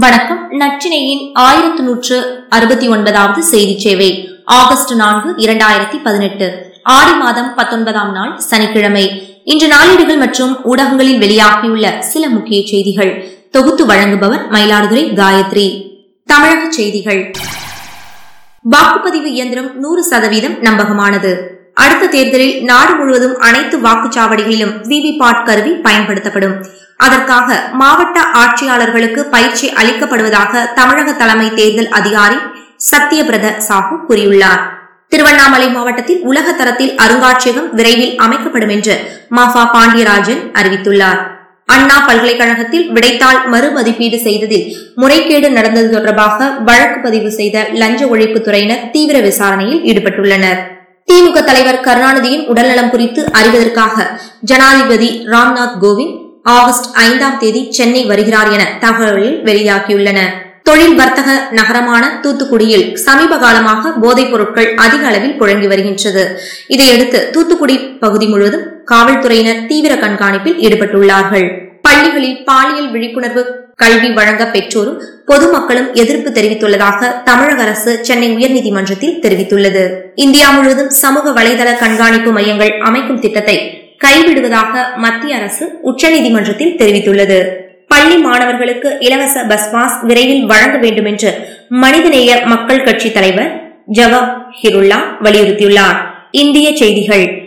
வணக்கம். நச்சினையின் ஆயிரத்து நூற்று அறுபத்தி ஒன்பதாவது செய்தி சேவை ஆகஸ்ட் நான்கு இரண்டாயிரத்தி பதினெட்டு. ஆடி மாதம் பத்தொன்பதாம் நாள் சனிக்கிழமை. இன்று நாளேடுகள் மற்றும் ஊடகங்களில் வெளியாகியுள்ள சில முக்கிய செய்திகள். தொகுத்து வழங்குபவர் மயிலாடுதுறை காயத்ரி. தமிழக செய்திகள். வாக்குப்பதிவு இயந்திரம் நூறு சதவீதம் நம்பகமானது. அடுத்த தேர்தலில் நாடு முழுவதும் அனைத்து வாக்குச்சாவடிகளிலும் விவிபாட் கருவி பயன்படுத்தப்படும். அதற்காக மாவட்ட ஆட்சியாளர்களுக்கு பயிற்சி அளிக்கப்படுவதாக தமிழக தலைமை தேர்தல் அதிகாரி சத்யபிரத சாஹூ கூறியுள்ளார். திருவண்ணாமலை மாவட்டத்தில் உலக தரத்தில் அருங்காட்சியகம் விரைவில் அமைக்கப்படும் என்று மாஃபா பாண்டியராஜன் அறிவித்துள்ளார். அண்ணா பல்கலைக்கழகத்தில் விடைத்தாள் மறுமதிப்பீடு செய்ததில் முறைகேடு நடந்தது தொடர்பாக வழக்கு பதிவு செய்த லஞ்ச ஒழிப்புத்துறையினர் தீவிர விசாரணையில் ஈடுபட்டுள்ளனர். திமுக தலைவர் கருணாநிதியின் உடல்நலம் குறித்து அறிவதற்காக ஜனாதிபதி ராம்நாத் கோவிந்த் ஆகஸ்ட் ஐந்தாம் தேதி சென்னை வருகிறார் என தகவல்கள் வெளியாகியுள்ளன. தொழில் வர்த்தக நகரமான தூத்துக்குடியில் சமீப காலமாக போதைப் பொருட்கள் அதிக அளவில் புழங்கி வருகின்றது. இதையடுத்து தூத்துக்குடி பகுதி முழுவதும் காவல்துறையினர் தீவிர கண்காணிப்பில் ஈடுபட்டுள்ளார்கள். பள்ளிகளில் பாலியல் விழிப்புணர்வு கல்வி வழங்க பெற்றோரும் பொதுமக்களும் எதிர்ப்பு தெரிவித்துள்ளதாக தமிழக அரசு சென்னை உயர்நீதிமன்றத்தில் தெரிவித்துள்ளது. இந்தியா முழுவதும் சமூக வலைதள கண்காணிப்பு மையங்கள் அமைக்கும் திட்டத்தை கைவிடுவதாக மத்திய அரசு உச்சநீதிமன்றத்தில் தெரிவித்துள்ளது. பள்ளி மாணவர்களுக்கு இலவச பஸ் பாஸ் விரைவில் வழங்க வேண்டும் என்று மனிதநேய மக்கள் கட்சி தலைவர் ஜவஹிருல்லா வலியுறுத்தியுள்ளார். இந்திய செய்திகள்.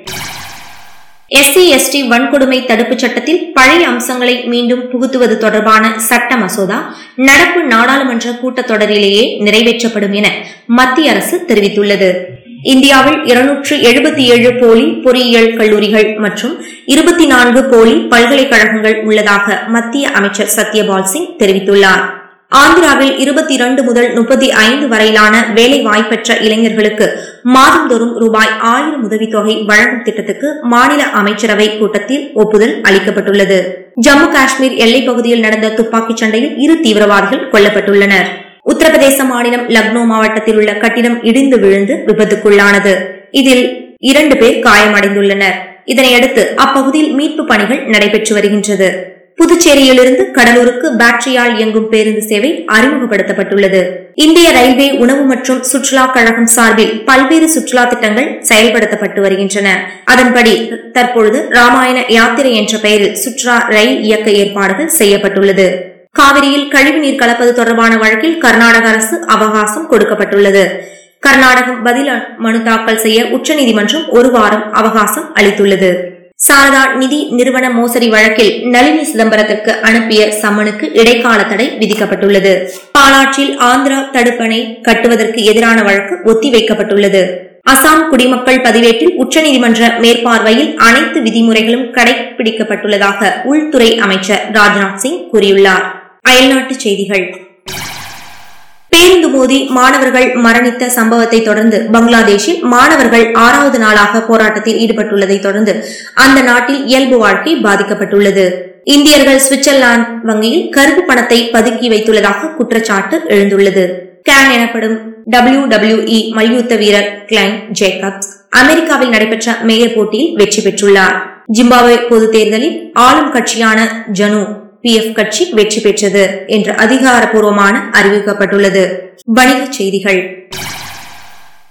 எஸ்சி எஸ்டி வன்கொடுமை தடுப்புச் சட்டத்தில் பழைய அம்சங்களை மீண்டும் புகுத்துவது தொடர்பான சட்ட மசோதா நடப்பு நாடாளுமன்ற கூட்டத்தொடரிலேயே நிறைவேற்றப்படும் என மத்திய அரசு தெரிவித்துள்ளது. இந்தியாவில் இருநூற்று எழுபத்தி ஏழு போலி பொறியியல் கல்லூரிகள் மற்றும் இருபத்தி நான்கு போலி பல்கலைக்கழகங்கள் உள்ளதாக மத்திய அமைச்சர் சத்யபால் சிங் தெரிவித்துள்ளார். ஆந்திராவில் இருபத்தி இரண்டு முதல் முப்பத்தி ஐந்து வரையிலான வேலை வாய்ப்பற்ற இளைஞர்களுக்கு மாதந்தோறும் ரூபாய் ஆயிரம் உதவித்தொகை வழங்கும் திட்டத்துக்கு மாநில அமைச்சரவை கூட்டத்தில் ஒப்புதல் அளிக்கப்பட்டுள்ளது. ஜம்மு காஷ்மீர் எல்லைப் பகுதியில் நடந்த துப்பாக்கிச் சண்டையில் இரு தீவிரவாதிகள் கொல்லப்பட்டுள்ளனர். உத்தரப்பிரதேச மாநிலம் லக்னோ மாவட்டத்தில் உள்ள கட்டிடம் இடிந்து விழுந்து விபத்துக்குள்ளானது. இதில் இரண்டு பேர் காயமடைந்துள்ளனர். இதனையடுத்து அப்பகுதியில் மீட்பு பணிகள் நடைபெற்று வருகின்றது. புதுச்சேரியிலிருந்து கடலூருக்கு பேட்டரியால் இயங்கும் பேருந்து சேவை அறிமுகப்படுத்தப்பட்டுள்ளது. இந்திய ரயில்வே உணவு மற்றும் சுற்றுலா கழகம் சார்பில் பல்வேறு சுற்றுலா திட்டங்கள் செயல்படுத்தப்பட்டு வருகின்றன. அதன்படி தற்பொழுது ராமாயண யாத்திரை என்ற பெயரில் சுற்றுலா ரயில் இயக்க ஏற்பாடுகள் செய்யப்பட்டுள்ளது. காவிரியில் கழிவுநீர் கலப்பது தொடர்பான வழக்கில் கர்நாடக அரசு அவகாசம் கொடுக்கப்பட்டுள்ளது. கர்நாடகம் பதில் மனு தாக்கல் செய்ய உச்சநீதிமன்றம் ஒரு வாரம் அவகாசம் அளித்துள்ளது. சாரதா நிதி நிறுவன மோசடி வழக்கில் நளினி சிதம்பரத்திற்கு அனுப்பிய சம்மனுக்கு இடைக்கால தடை விதிக்கப்பட்டுள்ளது. பாலாற்றில் ஆந்திரா தடுப்பணை கட்டுவதற்கு எதிரான வழக்கு ஒத்திவைக்கப்பட்டுள்ளது. அசாம் குடிமக்கள் பதிவேட்டில் உச்சநீதிமன்ற மேற்பார்வையில் அனைத்து விதிமுறைகளும் கடைபிடிக்கப்பட்டுள்ளதாக உள்துறை அமைச்சர் ராஜ்நாத் சிங் கூறியுள்ளார். அயல்நாட்டுச் செய்திகள். பேருந்து மோதி மாணவர்கள் மரணித்த சம்பவத்தை தொடர்ந்து பங்களாதேஷில் மாணவர்கள் ஆறாவது நாளாக போராட்டத்தில் ஈடுபட்டுள்ளதை தொடர்ந்து அந்த நாட்டில் இயல்பு வாழ்க்கை பாதிக்கப்பட்டுள்ளது. இந்தியர்கள் சுவிட்சர்லாந்து வங்கியில் கருப்பு பணத்தை பதுக்கி வைத்துள்ளதாக குற்றச்சாட்டு எழுந்துள்ளது. கேன் எனப்படும் டபிள்யூ டபிள்யூ இ மல்யுத்த வீரர் கிளைன் ஜேக்கப்ஸ் அமெரிக்காவில் நடைபெற்ற மேயர் போட்டியில் வெற்றி பெற்றுள்ளார். ஜிம்பாப்வே பொது தேர்தலில் ஆளும் கட்சியான ஜனு பி எஃப் கட்சி வெற்றி பெற்றது என்று அதிகாரப்பூர்வமான அறிவிக்கப்பட்டுள்ளது. வணிகச் செய்திகள்.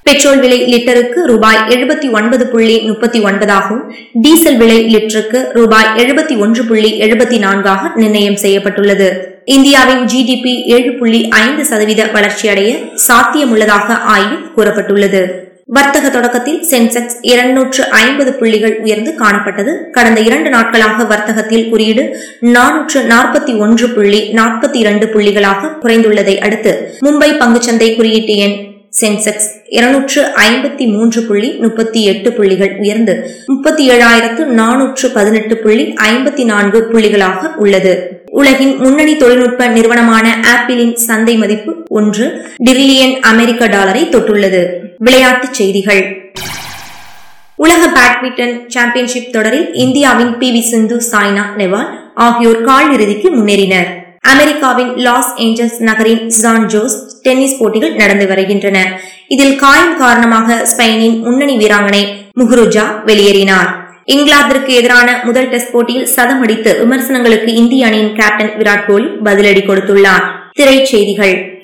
பெட்ரோல் விலை லிட்டருக்கு ரூபாய் எழுபத்தி ஒன்பது புள்ளி முப்பத்தி ஒன்பதாகவும் டீசல் விலை லிட்டருக்கு ரூபாய் எழுபத்தி ஒன்று புள்ளி எழுபத்தி நான்காக நிர்ணயம் செய்யப்பட்டுள்ளது. இந்தியாவின் ஜிடிபி ஏழு புள்ளி ஐந்து சதவீத வளர்ச்சியடைய சாத்தியமுள்ளதாக ஆய்வில் கூறப்பட்டுள்ளது. வர்த்தக தொடக்கத்தில் சென்செக்ஸ் இருநூற்று ஐம்பது புள்ளிகள் உயர்ந்து காணப்பட்டது. கடந்த இரண்டு நாட்களாக வர்த்தகத்தில் குறியீடு நானூற்று நாற்பத்தி ஒன்று புள்ளி நாற்பத்தி இரண்டு புள்ளிகளாக குறைந்துள்ளதை அடுத்து மும்பை பங்குச்சந்தை குறியீட்டு எண் சென்செக்ஸ் இருநூற்று ஐம்பத்தி மூன்று புள்ளி முப்பத்தி எட்டு புள்ளிகள் உயர்ந்து முப்பத்தி ஏழாயிரத்து நானூற்று பதினெட்டு புள்ளி ஐம்பத்தி நான்கு புள்ளிகளாக உள்ளது. உலகின் முன்னணி தொழில்நுட்ப நிறுவனமான ஆப்பிளின் சந்தை மதிப்பு ஒன்று டிரில்லியன் அமெரிக்க டாலரை தொட்டுள்ளது. விளையாட்டுச் செய்திகள். உலக பேட்மிண்டன் சாம்பியன்ஷிப் தொடரில் இந்தியாவின் பி வி சிந்து சாய்னா நெவால் ஆகியோர் கால் இறுதிக்கு முன்னேறினர். அமெரிக்காவின் லாஸ் ஏஞ்சல்ஸ் நகரின் சான் ஜோஸ் டென்னிஸ் போட்டிகள் நடந்து வருகின்றன. இதில் காயம் காரணமாக ஸ்பெயினின் முன்னணி வீராங்கனை முகுருஜா வெளியேறினார். இங்கிலாந்திற்கு எதிரான முதல் டெஸ்ட் போட்டியில் சதம் அடித்து விமர்சனங்களுக்கு இந்திய அணியின் கேப்டன் விராட் கோலி பதிலடி கொடுத்துள்ளார். திரைச்செய்திகள்.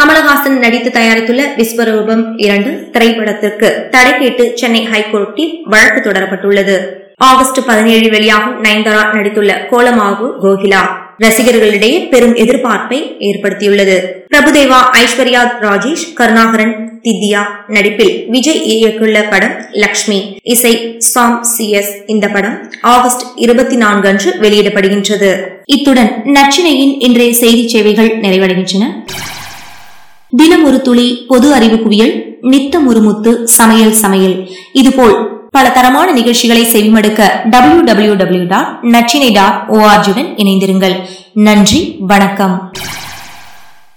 கமலஹாசன் நடித்து தயாரித்துள்ள விஸ்வரூபம் இரண்டு திரைப்படத்திற்கு தடை கேட்டு சென்னை ஹைகோர்ட்டில் வழக்கு தொடரப்பட்டுள்ளது. ஆகஸ்ட் பதினேழு வெளியாகும் நயன்தாரா நடித்துள்ள கோலமாகு கோகிலா. ரசிகர்களிடையே பெரும் எதிர்பார்ப்பை ஏற்படுத்தியுள்ளது. பிரபுதேவா ஐஸ்வர்யா ராஜேஷ் கருணாகரன் தித்யா நடிப்பில் விஜய் இயக்குள்ள படம் லக்ஷ்மி இசை சாம் சி எஸ் இந்த படம் ஆகஸ்ட் இருபத்தி நான்கு அன்று வெளியிடப்படுகின்றது. இத்துடன் நச்சினையின் இன்றைய செய்தி சேவைகள் நிறைவடைகின்றன. தினம் ஒரு துளி பொது அறிவு குவியல் நித்தம் ஒரு முத்து சமையல் சமையல். இதுபோல் பல தரமான நிகழ்ச்சிகளை செவிமடுக்க டபிள்யூ டபிள்யூ டபிள்யூ டாட் நச்சினை டாட் ஓஆர்ஜியுடன் இணைந்திருங்கள். நன்றி வணக்கம்.